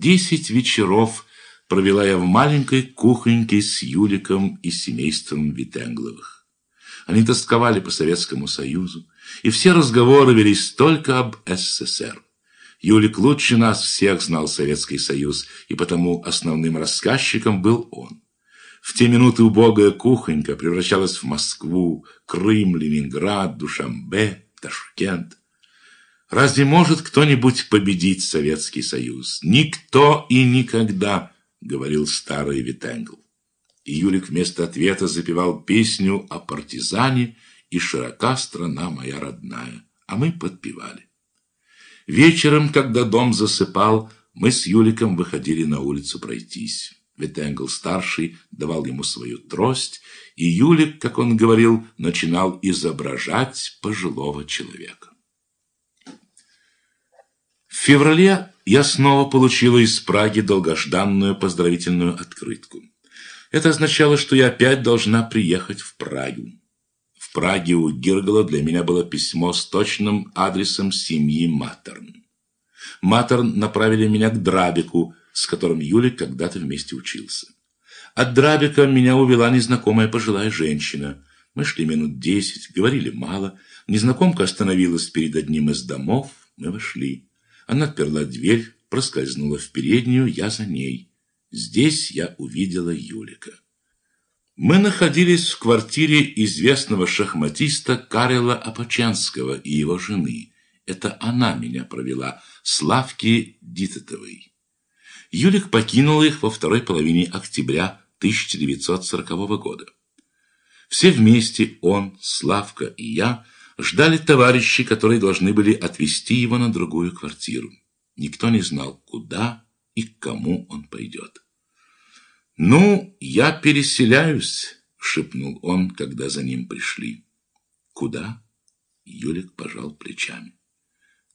Десять вечеров провела я в маленькой кухоньке с Юликом и семейством Витенгловых. Они тосковали по Советскому Союзу, и все разговоры велись только об СССР. Юлик лучше нас всех знал Советский Союз, и потому основным рассказчиком был он. В те минуты убогая кухонька превращалась в Москву, Крым, Ленинград, Душамбе, Ташкент. Разве может кто-нибудь победить Советский Союз? Никто и никогда, говорил старый Витенгл. И Юлик вместо ответа запевал песню о партизане и широка страна моя родная, а мы подпевали. Вечером, когда дом засыпал, мы с Юликом выходили на улицу пройтись. Ветенгл-старший давал ему свою трость, и Юлик, как он говорил, начинал изображать пожилого человека. В феврале я снова получила из Праги долгожданную поздравительную открытку. Это означало, что я опять должна приехать в Прагу. В Праге у Гиргала для меня было письмо с точным адресом семьи Матерн. Матерн направили меня к Драбику, с которым Юлик когда-то вместе учился. От Драбика меня увела незнакомая пожилая женщина. Мы шли минут десять, говорили мало. Незнакомка остановилась перед одним из домов, мы вошли. Она отперла дверь, проскользнула в переднюю, я за ней. Здесь я увидела Юлика. Мы находились в квартире известного шахматиста Карела Апачанского и его жены. Это она меня провела, Славки Дитетовой. Юлик покинул их во второй половине октября 1940 года. Все вместе, он, Славка и я, ждали товарищей, которые должны были отвезти его на другую квартиру. Никто не знал, куда и к кому он пойдет. «Ну, я переселяюсь», — шепнул он, когда за ним пришли. «Куда?» — Юлик пожал плечами.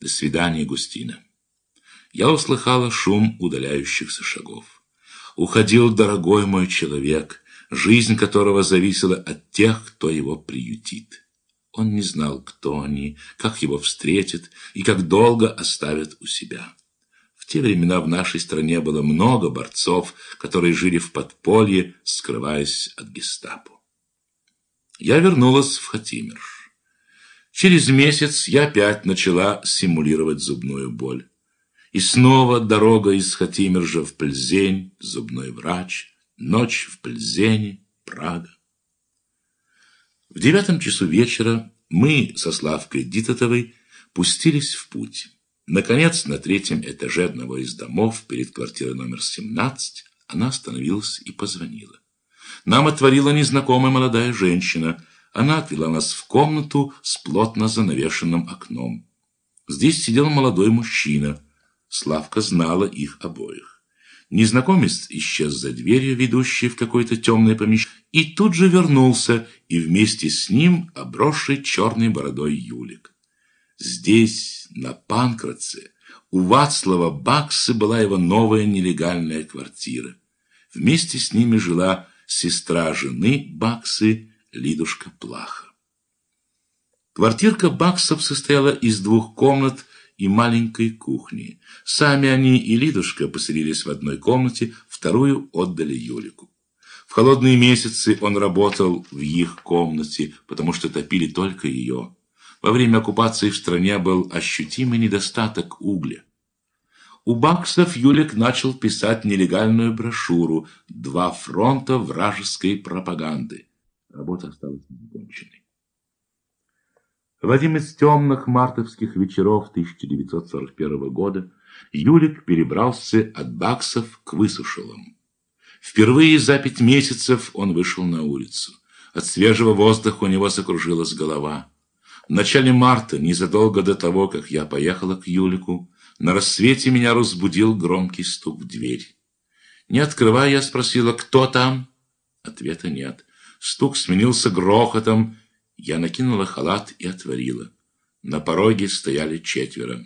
«До свидания, Густина». Я услыхала шум удаляющихся шагов. Уходил дорогой мой человек, жизнь которого зависела от тех, кто его приютит. Он не знал, кто они, как его встретят и как долго оставят у себя. В те времена в нашей стране было много борцов, которые жили в подполье, скрываясь от гестапо. Я вернулась в Хатимирш. Через месяц я опять начала симулировать зубную боль. И снова дорога из Хатимиржа в Пльзень, зубной врач, ночь в Пльзене, Прага. В девятом часу вечера мы со Славкой Дитотовой пустились в путь. Наконец, на третьем этаже одного из домов, перед квартирой номер 17, она остановилась и позвонила. Нам отворила незнакомая молодая женщина. Она отвела нас в комнату с плотно занавешенным окном. Здесь сидел молодой мужчина. Славка знала их обоих. Незнакомец исчез за дверью, ведущей в какое-то темное помещение, и тут же вернулся, и вместе с ним обросший черной бородой Юлик. Здесь на Панкратце у Вацлава Баксы была его новая нелегальная квартира. Вместе с ними жила сестра жены Баксы Лидушка Плаха. Квартирка Баксов состояла из двух комнат и маленькой кухни. Сами они и Лидушка поселились в одной комнате, вторую отдали Юлику. В холодные месяцы он работал в их комнате, потому что топили только ее. Во время оккупации в стране был ощутимый недостаток угля. У баксов Юлик начал писать нелегальную брошюру «Два фронта вражеской пропаганды». Работа осталась незаконченной. В один из темных мартовских вечеров 1941 года Юлик перебрался от баксов к высушилам. Впервые за пять месяцев он вышел на улицу. От свежего воздуха у него закружилась голова. В начале марта, незадолго до того, как я поехала к Юлику, на рассвете меня разбудил громкий стук в дверь. Не открывая, я спросила, кто там? Ответа нет. Стук сменился грохотом. Я накинула халат и отворила. На пороге стояли четверо.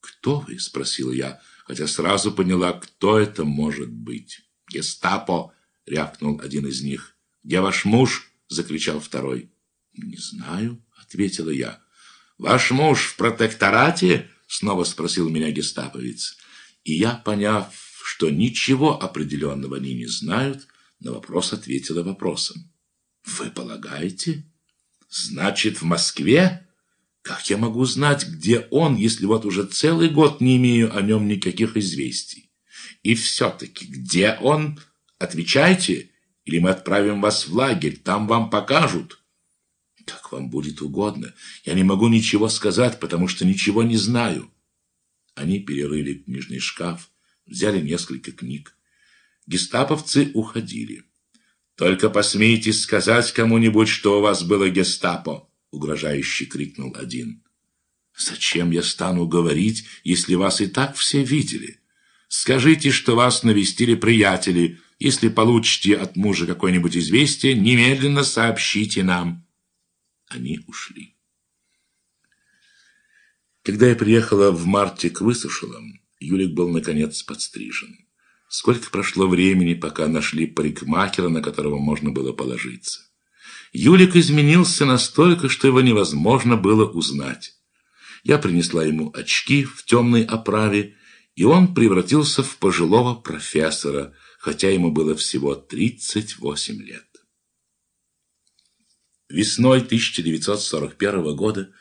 «Кто вы?» – спросила я, хотя сразу поняла, кто это может быть. «Гестапо!» – рявкнул один из них. «Где ваш муж?» – закричал второй. «Не знаю», ответила я. «Ваш муж в протекторате?» — снова спросил меня гестаповец. И я, поняв, что ничего определенного они не знают, на вопрос ответила вопросом. «Вы полагаете? Значит, в Москве? Как я могу знать, где он, если вот уже целый год не имею о нем никаких известий? И все-таки, где он? Отвечайте, или мы отправим вас в лагерь, там вам покажут». «Как вам будет угодно. Я не могу ничего сказать, потому что ничего не знаю». Они перерыли книжный шкаф, взяли несколько книг. Гестаповцы уходили. «Только посмейте сказать кому-нибудь, что у вас было гестапо!» угрожающе крикнул один. «Зачем я стану говорить, если вас и так все видели? Скажите, что вас навестили приятели. Если получите от мужа какое-нибудь известие, немедленно сообщите нам». Они ушли. Когда я приехала в марте к Высушилам, Юлик был, наконец, подстрижен. Сколько прошло времени, пока нашли парикмахера, на которого можно было положиться. Юлик изменился настолько, что его невозможно было узнать. Я принесла ему очки в темной оправе, и он превратился в пожилого профессора, хотя ему было всего 38 лет. Весной 1941 года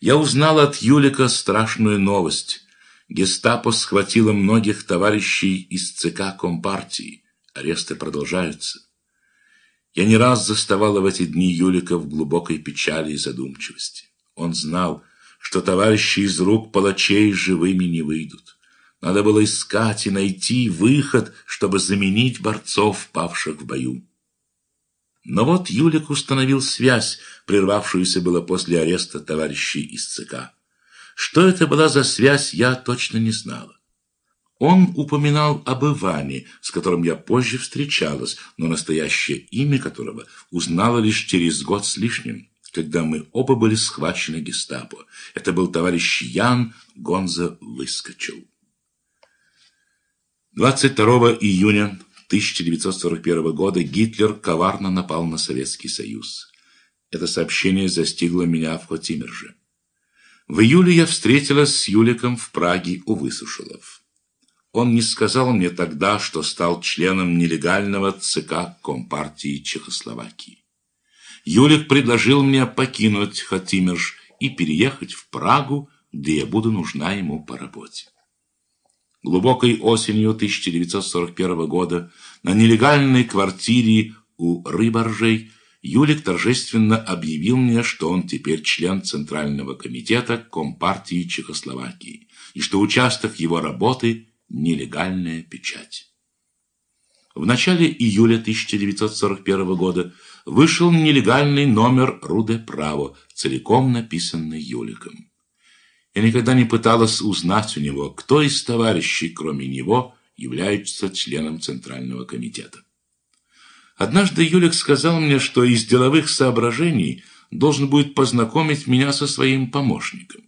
я узнал от Юлика страшную новость. Гестапо схватило многих товарищей из ЦК Компартии. Аресты продолжаются. Я не раз заставала в эти дни Юлика в глубокой печали и задумчивости. Он знал, что товарищи из рук палачей живыми не выйдут. Надо было искать и найти выход, чтобы заменить борцов, павших в бою. Но вот Юлик установил связь, прервавшуюся было после ареста товарищей из ЦК. Что это была за связь, я точно не знала. Он упоминал об Иване, с которым я позже встречалась, но настоящее имя которого узнала лишь через год с лишним, когда мы оба были схвачены гестапо. Это был товарищ Ян Гонза Выскочил. 22 июня 1941 года Гитлер коварно напал на Советский Союз. Это сообщение застигло меня в Хотимерже. В июле я встретилась с Юликом в Праге у Высушилов. Он не сказал мне тогда, что стал членом нелегального ЦК Компартии Чехословакии. Юлик предложил мне покинуть Хатимерш и переехать в Прагу, где я буду нужна ему по работе. Глубокой осенью 1941 года на нелегальной квартире у Рыборжей Юлик торжественно объявил мне, что он теперь член Центрального комитета Компартии Чехословакии и что участок его работы – нелегальная печать. В начале июля 1941 года вышел нелегальный номер «Руде Право», целиком написанный Юликом. Я никогда не пыталась узнать у него, кто из товарищей, кроме него, является членом Центрального комитета. Однажды Юлик сказал мне, что из деловых соображений должен будет познакомить меня со своим помощником.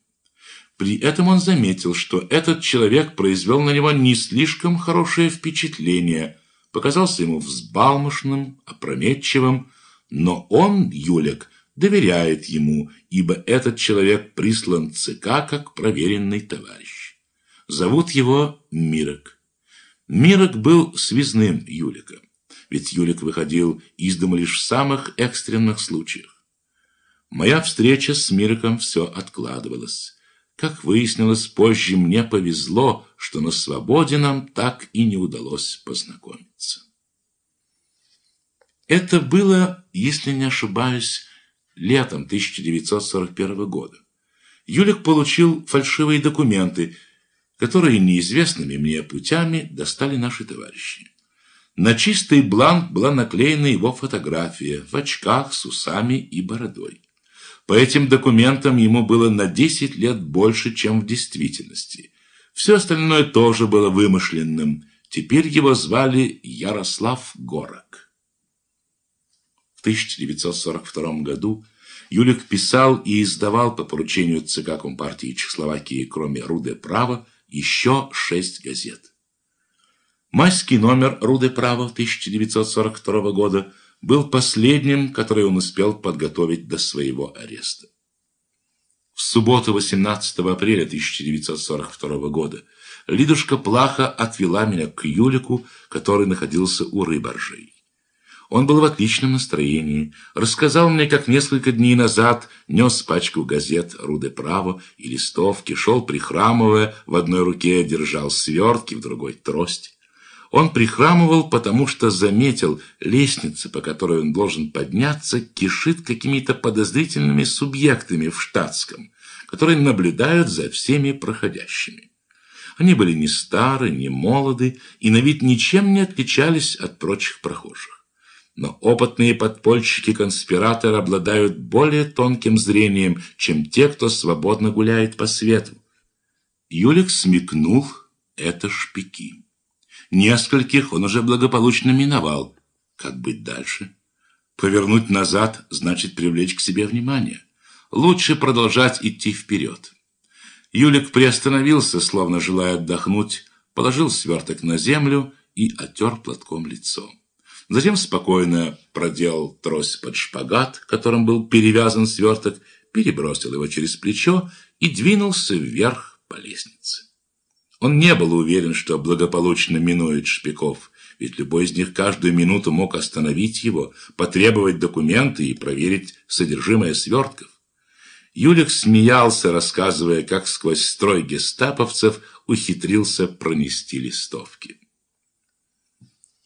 При этом он заметил, что этот человек произвел на него не слишком хорошее впечатление, показался ему взбалмошным, опрометчивым, но он, Юлик, доверяет ему, ибо этот человек прислан ЦК как проверенный товарищ. Зовут его Мирок. Мирок был связным Юлика ведь Юлик выходил из дома лишь в самых экстренных случаях. Моя встреча с Мириком все откладывалась. Как выяснилось, позже мне повезло, что на свободе нам так и не удалось познакомиться. Это было, если не ошибаюсь, летом 1941 года. Юлик получил фальшивые документы, которые неизвестными мне путями достали наши товарищи. На чистый бланк была наклеена его фотография в очках с усами и бородой. По этим документам ему было на 10 лет больше, чем в действительности. Все остальное тоже было вымышленным. Теперь его звали Ярослав Горок. В 1942 году Юлик писал и издавал по поручению ЦК Компартии Чехословакии, кроме «Руде права», еще шесть газет. Майский номер «Руды права» 1942 года был последним, который он успел подготовить до своего ареста. В субботу 18 апреля 1942 года Лидушка Плаха отвела меня к Юлику, который находился у рыборжей. Он был в отличном настроении, рассказал мне, как несколько дней назад нес пачку газет «Руде Право» и листовки, шел прихрамывая, в одной руке держал свертки, в другой – трость. Он прихрамывал, потому что заметил, лестница, по которой он должен подняться, кишит какими-то подозрительными субъектами в штатском, которые наблюдают за всеми проходящими. Они были не стары, не молоды и на вид ничем не отличались от прочих прохожих. Но опытные подпольщики-конспираторы обладают более тонким зрением, чем те, кто свободно гуляет по свету. Юлик смекнул – это шпики. Нескольких он уже благополучно миновал. Как быть дальше? Повернуть назад значит привлечь к себе внимание. Лучше продолжать идти вперед. Юлик приостановился, словно желая отдохнуть, положил сверток на землю и отер платком лицо. Затем спокойно проделал трость под шпагат, которым был перевязан сверток, перебросил его через плечо и двинулся вверх по лестнице. Он не был уверен, что благополучно минует шпиков, ведь любой из них каждую минуту мог остановить его, потребовать документы и проверить содержимое свертков. Юлик смеялся, рассказывая, как сквозь строй гестаповцев ухитрился пронести листовки.